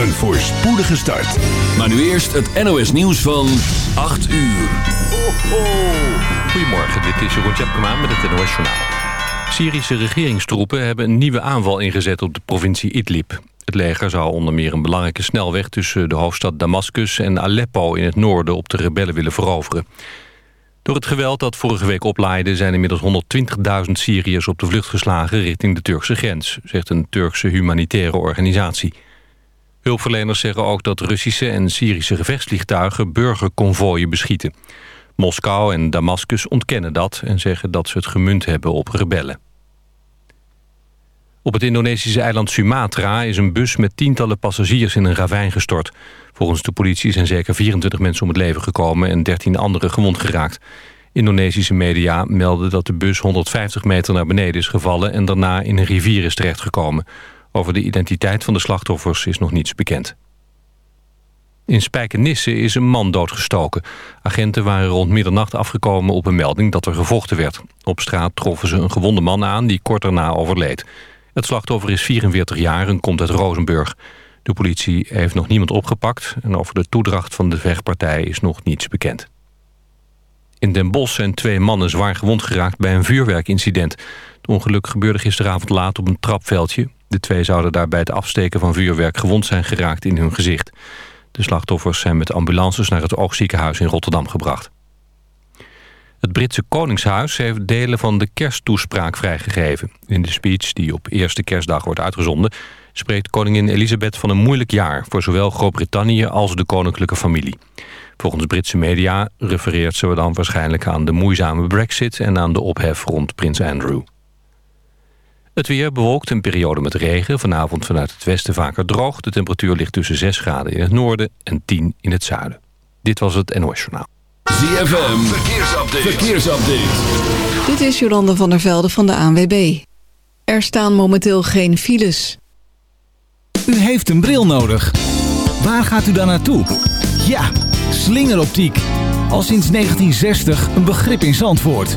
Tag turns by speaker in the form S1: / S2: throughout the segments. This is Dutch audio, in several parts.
S1: Een voorspoedige start.
S2: Maar nu eerst het NOS nieuws van 8 uur.
S3: Goedemorgen, dit is Jeroen Tjepkema met het NOS Journaal. Syrische regeringstroepen hebben een nieuwe aanval ingezet op de provincie Idlib. Het leger zou onder meer een belangrijke snelweg tussen de hoofdstad Damascus en Aleppo in het noorden op de rebellen willen veroveren. Door het geweld dat vorige week oplaaide zijn inmiddels 120.000 Syriërs op de vlucht geslagen richting de Turkse grens, zegt een Turkse humanitaire organisatie. Hulpverleners zeggen ook dat Russische en Syrische gevechtsvliegtuigen burgerconvooien beschieten. Moskou en Damascus ontkennen dat en zeggen dat ze het gemunt hebben op rebellen. Op het Indonesische eiland Sumatra is een bus met tientallen passagiers in een ravijn gestort. Volgens de politie zijn zeker 24 mensen om het leven gekomen en 13 anderen gewond geraakt. Indonesische media melden dat de bus 150 meter naar beneden is gevallen en daarna in een rivier is terechtgekomen. Over de identiteit van de slachtoffers is nog niets bekend. In Spijkenisse is een man doodgestoken. Agenten waren rond middernacht afgekomen op een melding dat er gevochten werd. Op straat troffen ze een gewonde man aan die kort daarna overleed. Het slachtoffer is 44 jaar en komt uit Rozenburg. De politie heeft nog niemand opgepakt... en over de toedracht van de vechtpartij is nog niets bekend. In Den Bosch zijn twee mannen zwaar gewond geraakt bij een vuurwerkincident. Het ongeluk gebeurde gisteravond laat op een trapveldje. De twee zouden daar bij het afsteken van vuurwerk gewond zijn geraakt in hun gezicht. De slachtoffers zijn met ambulances naar het oogziekenhuis in Rotterdam gebracht. Het Britse Koningshuis heeft delen van de kersttoespraak vrijgegeven. In de speech die op eerste kerstdag wordt uitgezonden... spreekt koningin Elisabeth van een moeilijk jaar... voor zowel Groot-Brittannië als de koninklijke familie. Volgens Britse media refereert ze dan waarschijnlijk aan de moeizame brexit... en aan de ophef rond prins Andrew. Het weer bewolkt een periode met regen. Vanavond vanuit het westen vaker droog. De temperatuur ligt tussen 6 graden in het noorden en 10 in het zuiden. Dit was het NOS Journaal.
S2: ZFM, verkeersupdate. verkeersupdate.
S4: Dit is Jolanda van der Velde van de ANWB. Er staan momenteel geen files.
S5: U heeft een bril nodig. Waar gaat u dan naartoe? Ja, slingeroptiek. Al sinds 1960 een begrip in Zandvoort.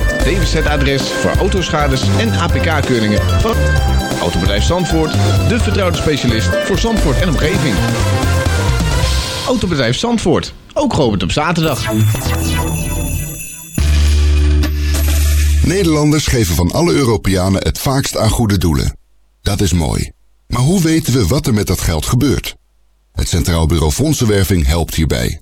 S6: DWZ-adres voor autoschades en APK-keuringen van Autobedrijf Zandvoort. De vertrouwde specialist voor Zandvoort en omgeving. Autobedrijf Zandvoort. Ook geopend op zaterdag.
S7: Nederlanders geven van alle Europeanen het vaakst aan goede doelen. Dat is mooi. Maar hoe weten we wat er met dat geld gebeurt? Het Centraal Bureau Fondsenwerving helpt hierbij.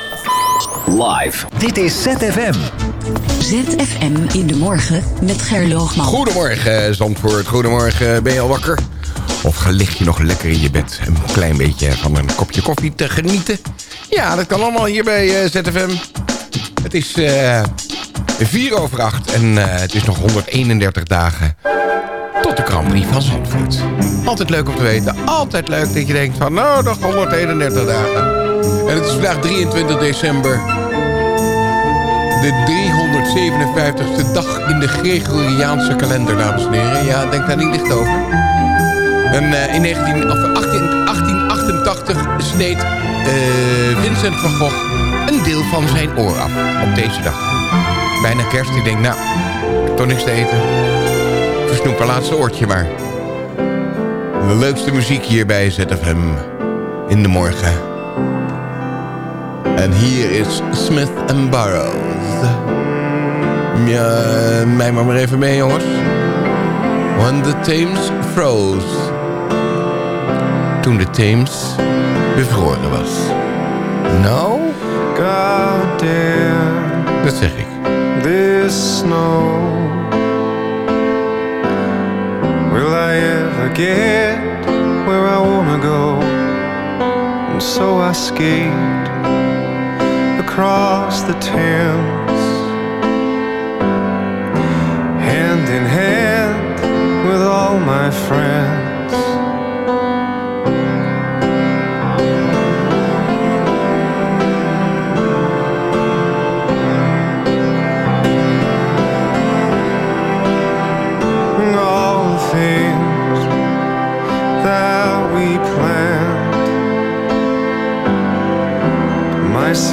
S8: Live. Dit is ZFM.
S9: ZFM in de morgen met Gerloogman.
S10: Goedemorgen Zandvoort, goedemorgen. Ben je al wakker? Of lig je nog lekker in je bed een klein beetje van een kopje koffie te genieten? Ja, dat kan allemaal hier bij uh, ZFM. Het is uh, 4 over 8 en uh, het is nog 131 dagen tot de Grand Prix van Zandvoort. Altijd leuk om te weten. Altijd leuk dat je denkt van nou, nog 131 dagen. En het is vandaag 23 december. De 357ste dag in de Gregoriaanse kalender, dames en heren. Ja, denk daar niet licht over. En uh, in 19, of 18, 18
S11: 1988 sneed uh, Vincent van Gogh een deel van zijn oor af. Op deze dag. Bijna kerst. Ik denk, nou, toch niks te eten. Versnoep een laatste oortje maar. De leukste muziek hier bij ZFM in de morgen. En hier is Smith and Burroughs. Ja, mij maar maar even mee, jongens. When the Thames froze. Toen de Thames bevroren was. Nou? God damn. Dat zeg ik. This snow. Will I ever get where I wanna go? And so I skate across the Thames. Hand in hand with all my friends.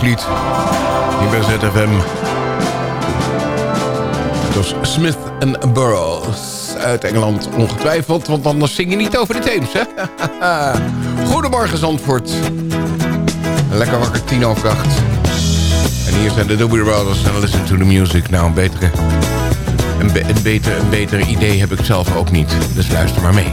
S12: Lied. hier bij ZFM. Het was Smith and Burroughs uit Engeland ongetwijfeld, want anders zing je niet over de Theems, hè? Goedemorgen Zandvoort. Lekker wakker, tien over. En hier zijn de Doobie Brothers en Listen to the Music. Nou, een betere, een, een, beter, een beter idee heb ik zelf ook niet, dus luister maar mee.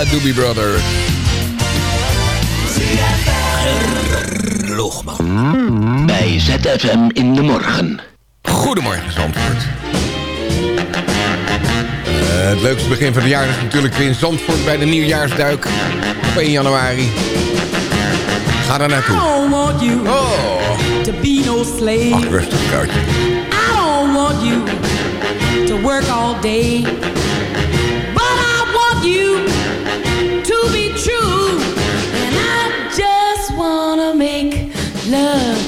S12: Eh, Doobie Brother.
S13: Loogman. Bij ZFM in de morgen.
S12: Goedemorgen, Zandvoort. Eh, het leukste begin van het jaar is natuurlijk weer in Zandvoort bij de nieuwjaarsduik op 1 januari. Ga daar naartoe. Oh.
S14: To be no slave.
S12: Ach, rustig, kruidje.
S14: I don't want you to work all day.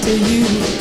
S14: to you.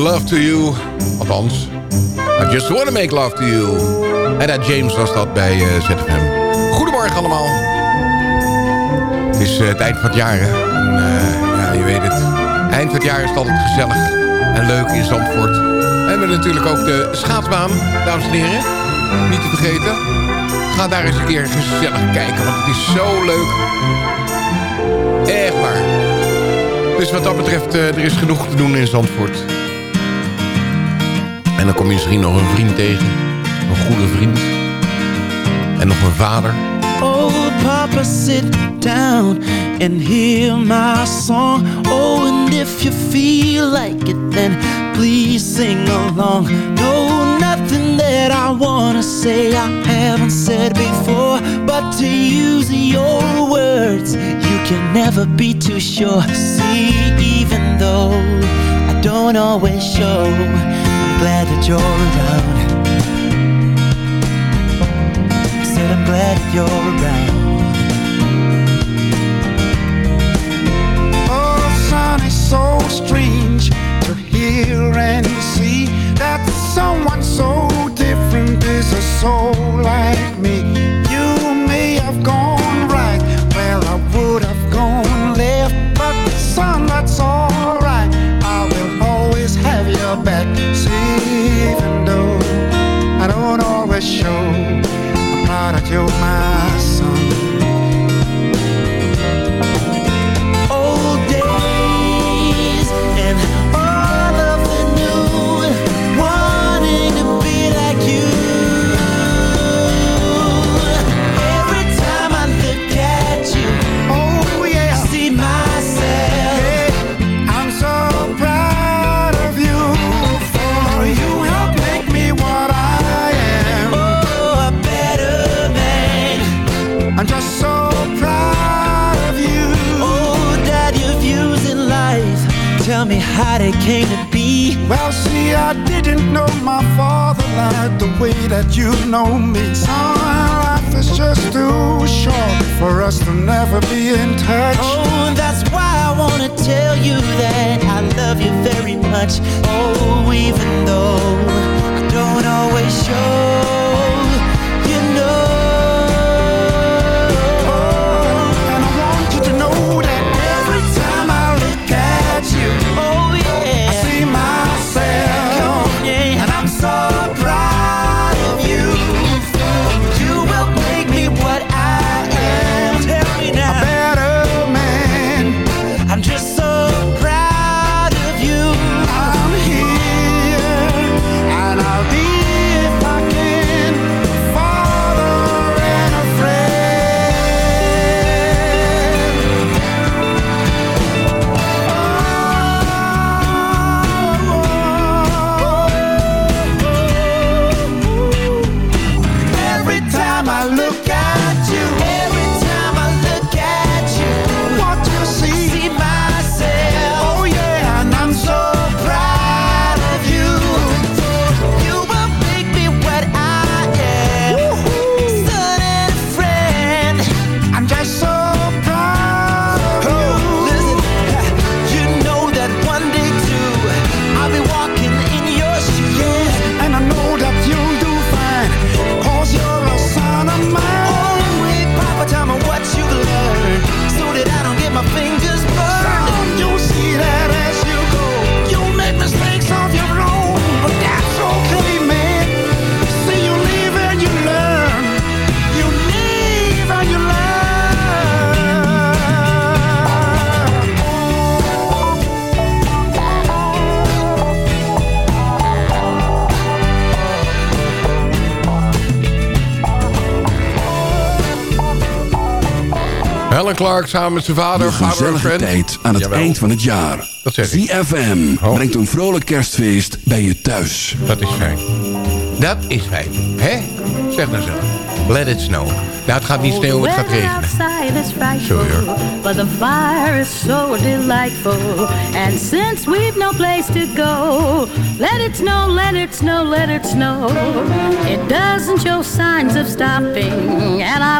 S14: Love to you.
S10: Althans, I just wanna make love to you. En dat James was dat bij eh, ZFM. Goedemorgen allemaal. Het is eh, het eind van het jaar. En, eh, ja, je weet het. Eind van het jaar is het altijd gezellig en leuk in Zandvoort. We hebben natuurlijk ook de schaatsbaan, dames en heren. Niet te vergeten. Ga daar eens een keer gezellig kijken, want het is zo leuk. Echt waar. Dus wat dat betreft, er is genoeg te doen in Zandvoort. En dan kom je misschien nog een vriend tegen. Een goede vriend. En nog een vader.
S15: Oh, Papa, sit down and hear my song. Oh, and if you feel like it, then please sing along. No, nothing that I wanna say I haven't said before. But to use your words, you can never be too sure. See, even though I don't always show, glad that you're around. Said I'm glad that you're around.
S1: Oh, son, it's so strange to hear and see that someone so different is a soul like I'm proud
S10: Clark samen met zijn vader.
S2: De gezellige tijd aan het
S10: Jawel,
S2: eind van het jaar.
S10: Dat zeg ik.
S2: ZFM
S10: Oh.
S2: brengt een vrolijk kerstfeest bij je thuis.
S10: Dat is fijn. Dat is fijn. Hè? Zeg nou zo. Let it snow. Nou, het gaat niet sneeuwen, het gaat regenen. Sorry hoor.
S16: but the fire is so delightful. And since we've no place to go, let it snow, let it snow, let it snow. It doesn't show signs of stopping, and I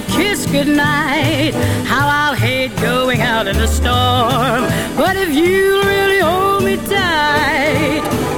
S16: Kiss goodnight, how I'll hate going out in the storm. But if you really hold me tight,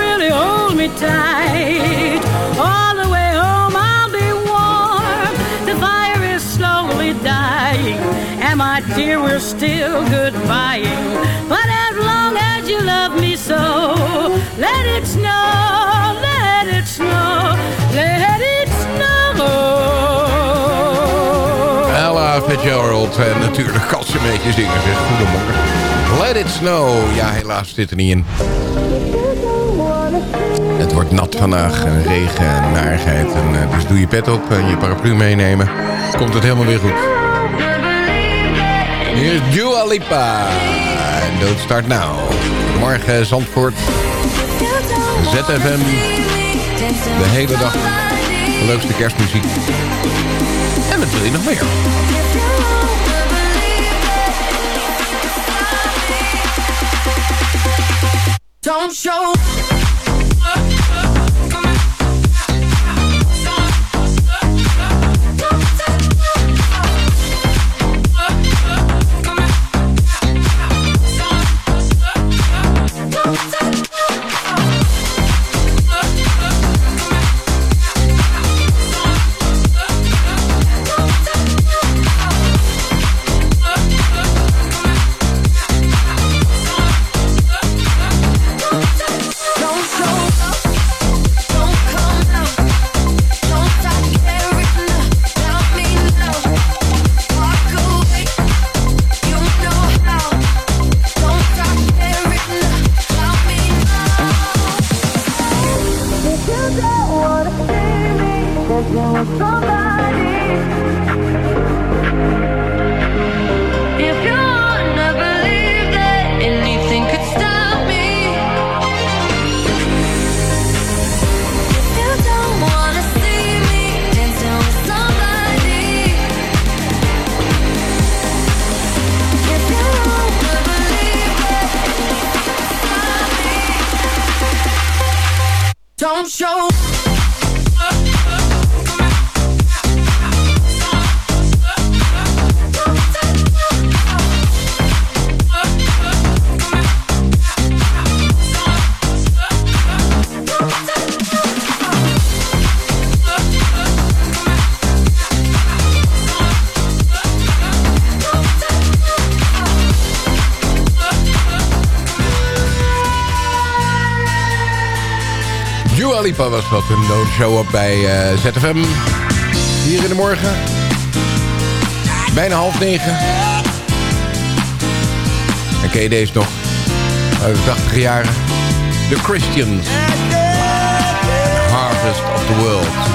S16: hold me tight, all the way home I'll be warm. The fire is slowly dying, and my dear, we're still goodbying. But as long as you love me so, let it snow, let it snow, let it snow.
S10: Ella Fitzgerald. En natuurlijk kan ze een beetje zingen. Zeg. Goedemorgen. Let it snow. Ja, helaas zit er niet in. Het wordt nat vandaag. En regen en narigheid. Eh, dus doe je pet op en je paraplu meenemen. Komt het helemaal weer goed. Hier is Dua Lipa. En Don't Start Now. Morgen Zandvoort. ZFM. De hele dag. De leukste kerstmuziek. En wat wil je nog meer?
S17: Show.
S10: Dua Lipa was dat. Een don't show up bij eh, ZFM. Hier in de morgen.
S1: Bijna half negen. En ken deze nog? Uit de 80 jaren. The Christians. Harvest of the World.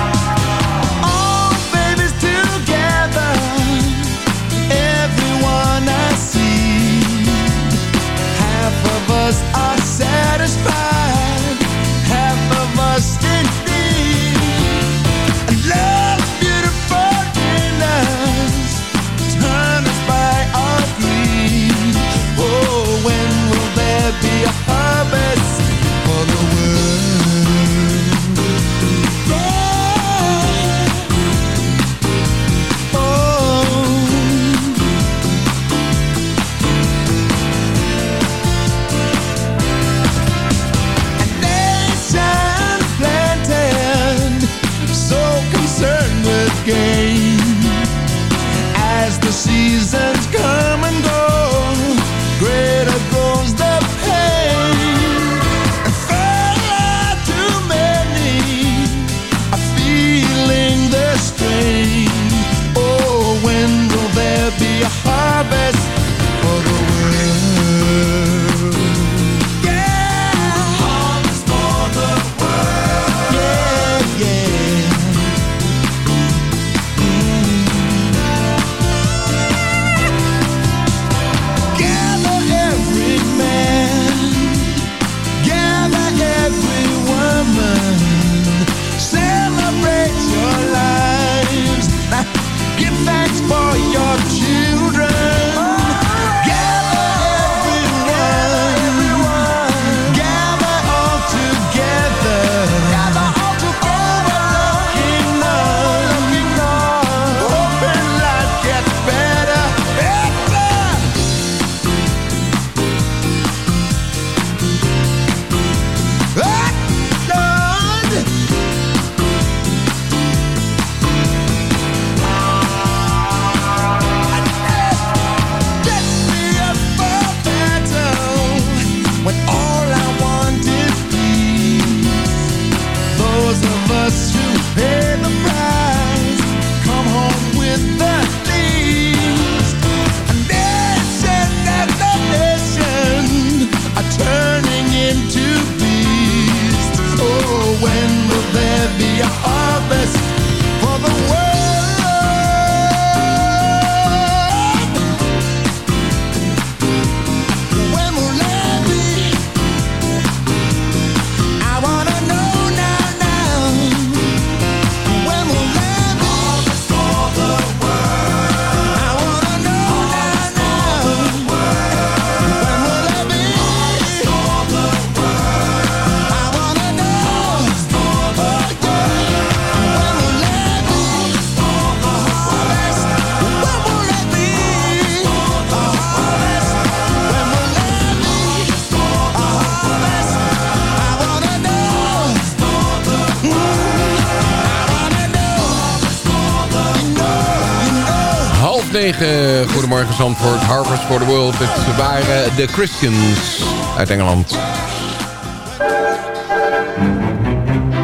S1: Goedemorgen Zandvoort, Harvest for the World. Het waren de Christians uit Engeland.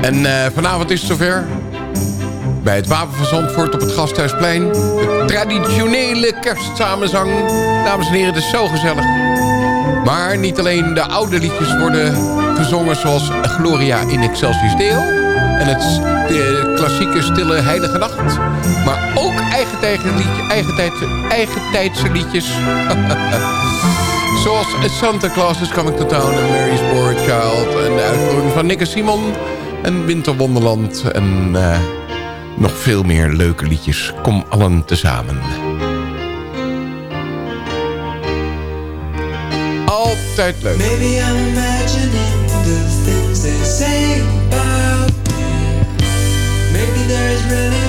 S1: En eh, vanavond is het zover. Bij het Wapen van Zandvoort op het Gasthuisplein. De traditionele kerstsamenzang. Dames en heren, het is zo gezellig. Maar niet alleen de oude liedjes worden gezongen zoals Gloria in Excelsis Deo. En het de klassieke stille heilige nacht. Maar ook eigen, eigen, liedje, eigen, tijd, eigen tijdse liedjes. Zoals Santa Claus is Coming to Town en Mary's Poor Child. En de uitvoering van Nick en Simon. En Winterwonderland. En eh, nog veel meer leuke liedjes. Kom allen tezamen. Altijd leuk.
S11: Maybe I'm imagining the things they say about me. Maybe there's really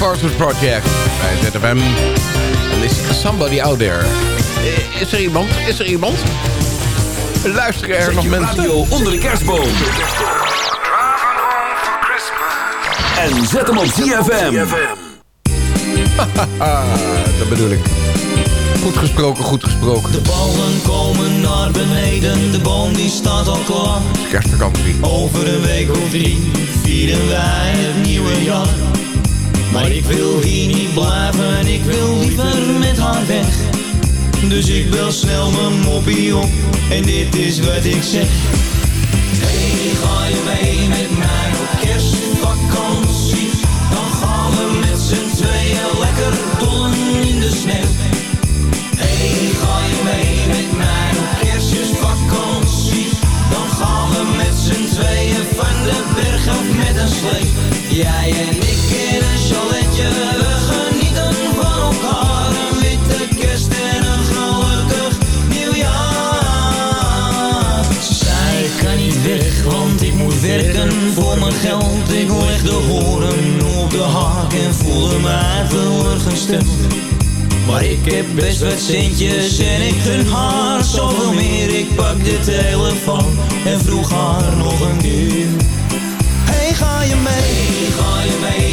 S10: Parsons Project bij ZFM. En is somebody out there. Eh, Is er iemand? Is er iemand? Luisteren er
S2: Zet
S10: nog mensen?
S2: radio onder de kerstboom. En zet hem op ZFM.
S10: dat bedoel ik. Goed gesproken, goed gesproken.
S15: De ballen komen naar beneden, de boom die staat al klaar.
S10: Kerstvakantie.
S15: Over een week of drie vieren wij het nieuwe jaar. Maar ik wil hier niet blijven, ik wil liever met haar weg. Dus ik bel snel mijn moppie op en dit is wat ik zeg. Hey, ga je mee met mij op kerstvakantie? Dan gaan we met z'n tweeën lekker dollen in de sneeuw. Hey, ga je mee met mij op kerstvakantie? Dan gaan we met z'n tweeën van de berg af met een slee. Jij en ik in een en een gelukkig nieuwjaar. Zei, ik kan niet weg, want ik moet werken voor mijn geld. Ik leg de horen op de haak en voelde mij teleurgesteld. Maar ik heb best wat centjes en ik gun haar zoveel meer. Ik pak de telefoon en vroeg haar nog een keer. Hey, ga je mee? ga je mee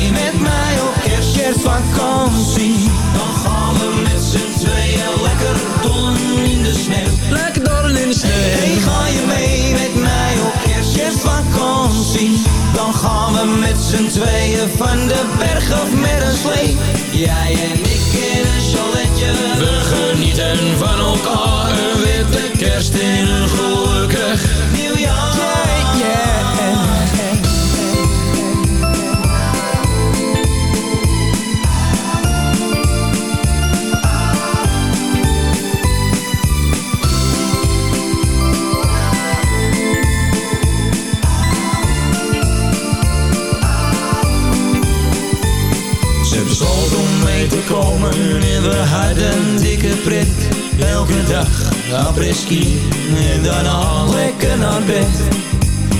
S15: kerst, kerstvakantie? Dan gaan we met z'n tweeën lekker dollen in de sneeuw. Lekker dollen in de sneeuw. Hey, ga je mee met mij op kerst, kerstvakantie? Dan gaan we met z'n tweeën van de berg af met een slee. Jij en ik in een chaletje. We genieten van elkaar. Een witte kerst in een gelukkig dikke pret. Elke dag apres-ski en daarna lekker naar bed.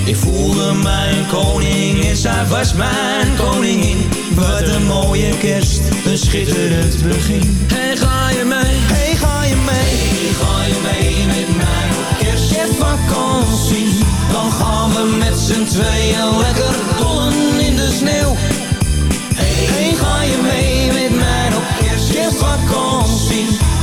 S15: Ik voelde mijn koning en zij was mijn koningin. Wat een mooie kerst, een schitterend begin. Hey, ga je mee? Hey, ga je mee? Hey, ga je mee met mij op kerst? Kerstvakantie, dan gaan we met z'n tweeën lekker dollen in de sneeuw. Hey, ga je mee met mij op kerst, kerstvakantie?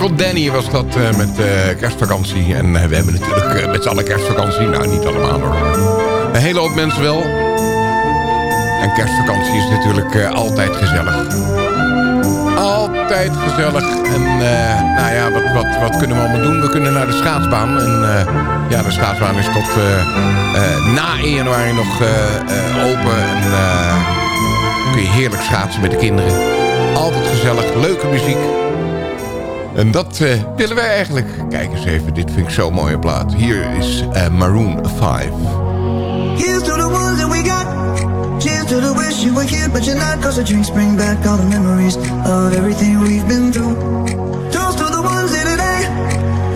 S10: Tropical Danny was dat eh, met eh, kerstvakantie. En eh, we hebben natuurlijk met z'n allen kerstvakantie. Nou, niet allemaal hoor. Een hele hoop mensen wel. En kerstvakantie is natuurlijk altijd gezellig. Altijd gezellig. En nou ja, wat, wat, wat kunnen we allemaal doen? We kunnen naar de schaatsbaan. En ja, de schaatsbaan is tot na 1 januari nog open. En kun je heerlijk schaatsen met de kinderen. Altijd gezellig, leuke muziek. En dat eh, willen wij eigenlijk. Kijk eens even, dit vind ik zo'n mooie plaat. Hier is eh, Maroon 5.
S18: Here's to the ones that we got. Cheers to the wish you were here, but you're not. Cause the drinks bring back all the memories of everything we've been through. Toast to the ones in today.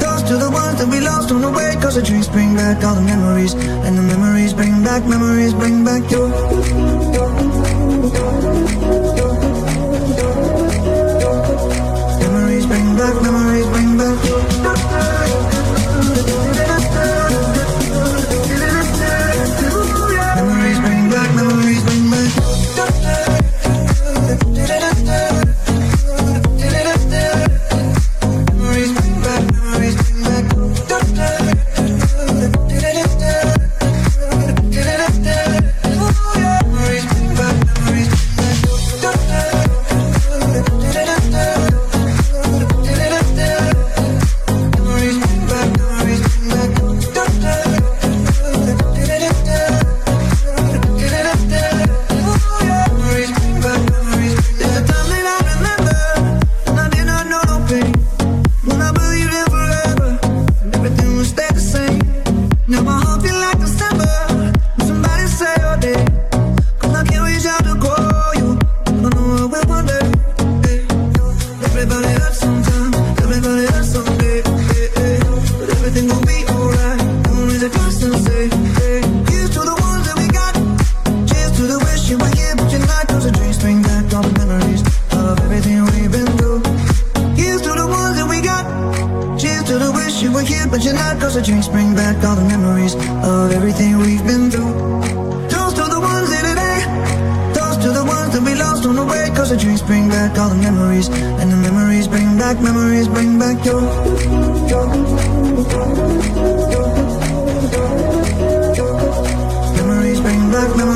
S18: Toast to the ones that we lost on the way. Cause the drinks bring back all the memories. And the memories bring back, memories bring back your. Memories bring back, memories bring back all the memories And the memories bring back, memories bring back your, your, your, your Memories bring back, memories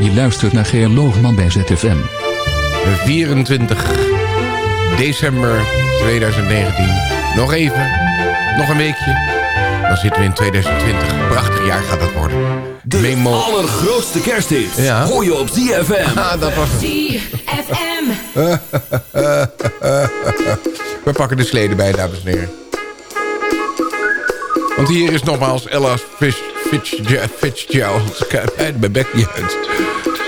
S10: Je
S2: luistert naar Geer Loogman bij ZFM.
S10: 24 december 2019. Nog even. Nog een weekje. Dan zitten we in 2020. Prachtig jaar gaat dat worden.
S2: De allergrootste kerst
S10: Ja.
S2: Hoor je op ZFM.
S10: Ah, dat was het.
S9: ZFM.
S10: we pakken de sleden bij, dames en heren. Want hier is nogmaals Ella Fitzgerald. Uit mijn bek niet uit.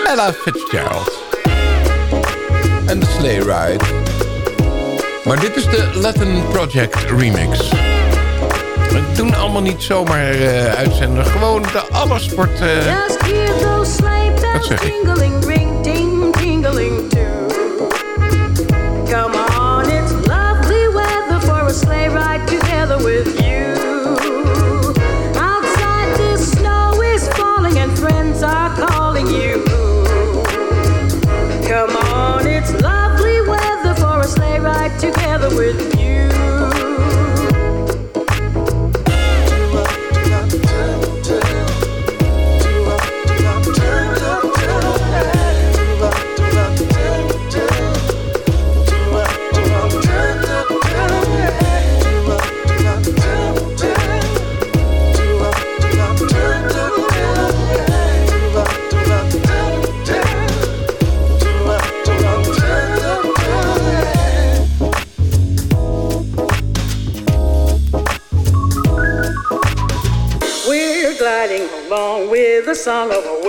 S10: Ella Fitzgerald. En de Sleigh Ride. Maar dit is de Latin Project remix. We doen allemaal niet zomaar uh, uitzenden. Gewoon de allersport... Uh, eh,
S16: Just hear song of a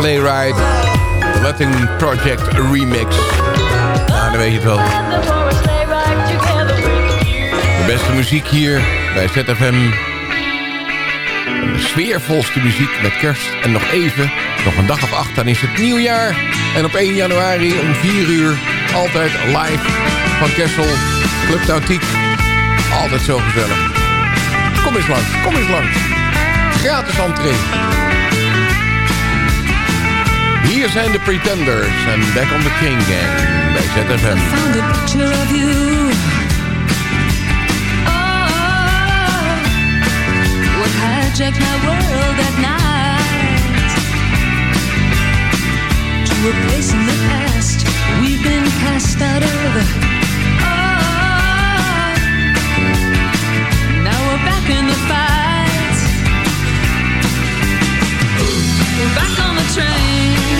S10: De Latin Project Remix. Nou, dan weet je het wel. De beste muziek hier bij ZFM. De sfeervolste muziek met kerst. En nog even, nog een dag of acht, dan is het nieuwjaar. En op 1 januari om 4 uur altijd live van Kessel. Club Nautiek. Altijd zo gezellig. Kom eens langs, kom eens langs. Gratis entree. Hier zijn de Pretenders en Back on the King Gang bij ZFM.
S17: found a picture of you. Oh, what hijacked my world at night. To a place in the past we've been cast out of. Oh, now we're back in the fight. We're back on the train.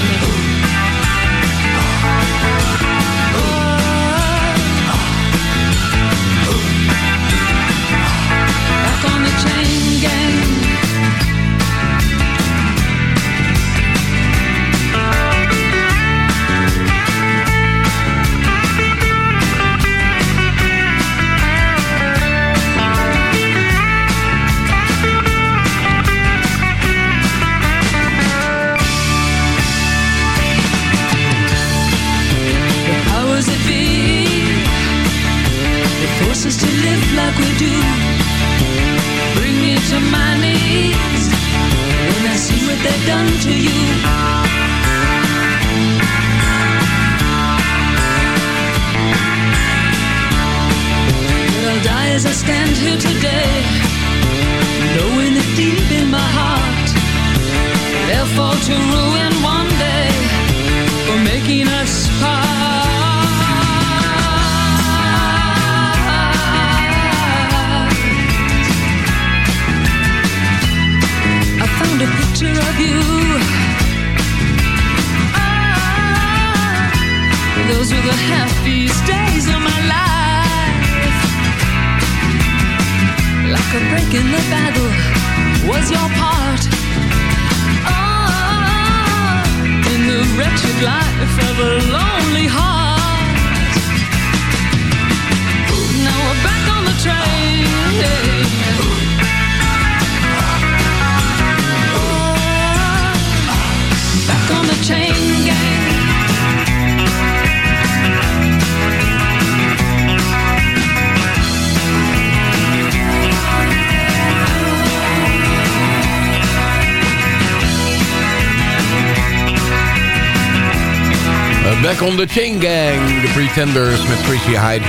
S17: Back on the Chain Gang.
S10: De Pretenders met Chrissy Hyde.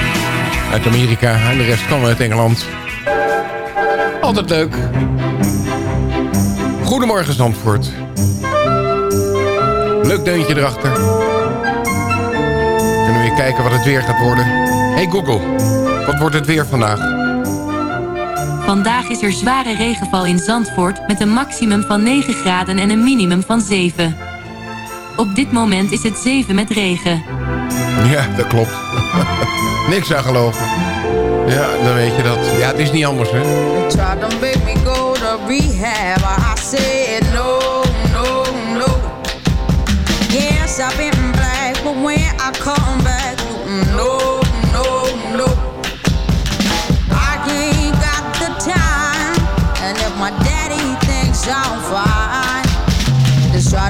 S10: Uit Amerika. En de rest kwam uit Engeland. Altijd leuk. Goedemorgen Zandvoort. Leuk deuntje erachter. Kunnen we weer kijken wat het weer gaat worden. Hey Google, wat wordt het weer vandaag?
S19: Vandaag is er zware regenval in Zandvoort met een maximum van 9 graden en een minimum van 7. Op dit moment is het 7 met regen.
S10: Ja, dat klopt. Niks aan geloven. Ja, dan weet je dat. Ja, het is niet anders, hè?
S20: Yes, I've been black, but when I come back, no, no, no. I ain't got the time, and if my daddy thinks I'm fine,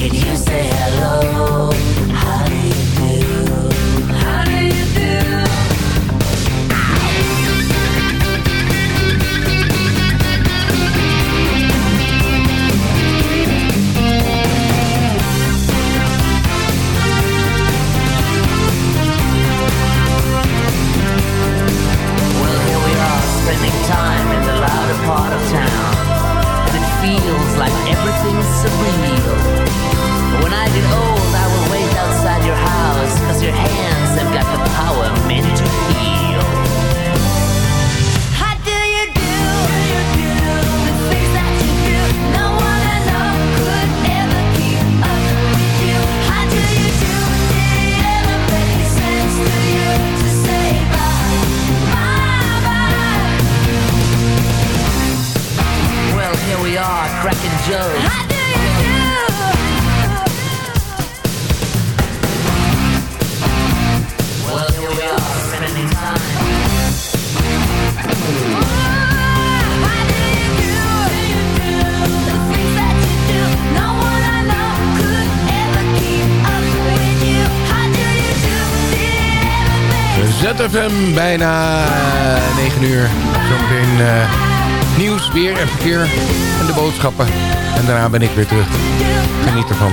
S21: Did you say hello?
S10: Bijna 9 uur. Zometeen eh, nieuws, weer en verkeer en de boodschappen. En daarna ben ik weer terug. Geniet ervan.